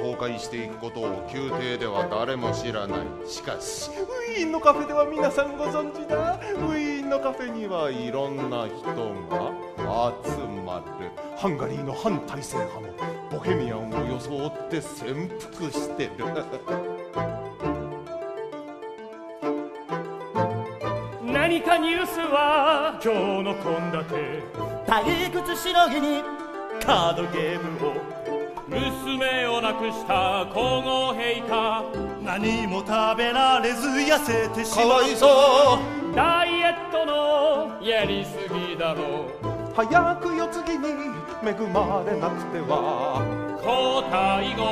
崩壊していくことを宮廷では誰も知らないしかしウィーンのカフェでは皆さんご存知だウィーンのカフェにはいろんな人が集まるハンガリーの反体制派もボヘミアンを装って潜伏してる何かニュースは今日の献立退屈しのぎにカードゲームを娘を亡くした皇后陛下。何も食べられず痩せてしかわまう。いそうダイエットのやりすぎだろう。早く世継ぎに恵まれなくては。交代ご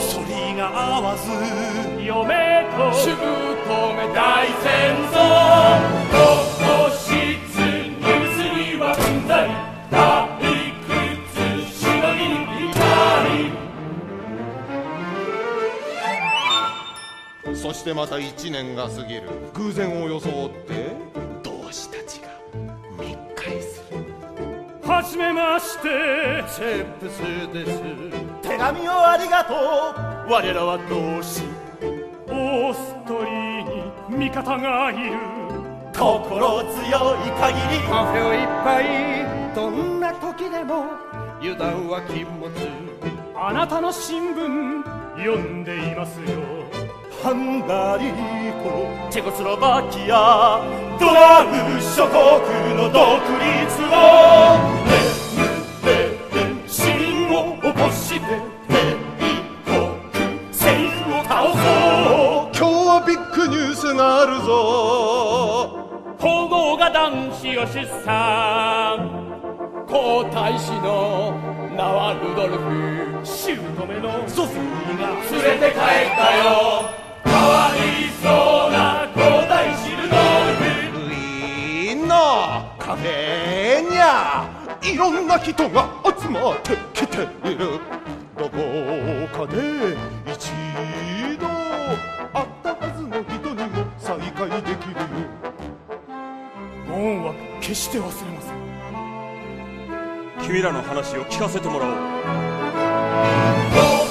そりが合わず。と。嫁と。姑大戦争そしてまた1年が過ぎる。偶然を装って同志たちが密会する。はじめましてチェップスです。手紙をありがとう。我らは同志。オーストリーに味方がいる。心強い限り。カフェをいっぱい。どんな時でも油断は禁物。あなたの新聞読んでいますよハンガリーとチェコスロバキアドラム諸国の独立を市民を起こして帝国政府を倒そう今日はビッグニュースがあるぞ皇后が男子を出産皇太子の名はルドルフ姑のソフィーが連れて帰ったよカフェにゃいろんな人が集まってきている。どこかで一度会ったはずの人にも再会できるよご恩は決して忘れません。君らの話を聞かせてもらおう。